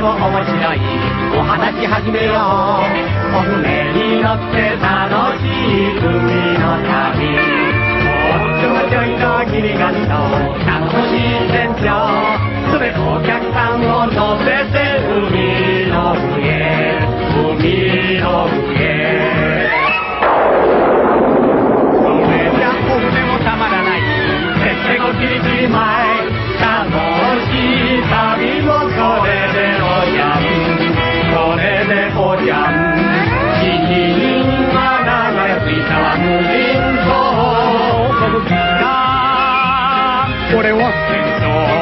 も面白い。お話し始めよう。お船に乗って楽しい海の旅。もっちょいちょいのギリガンと楽しい船長それお客さんを乗せて。What 41. want.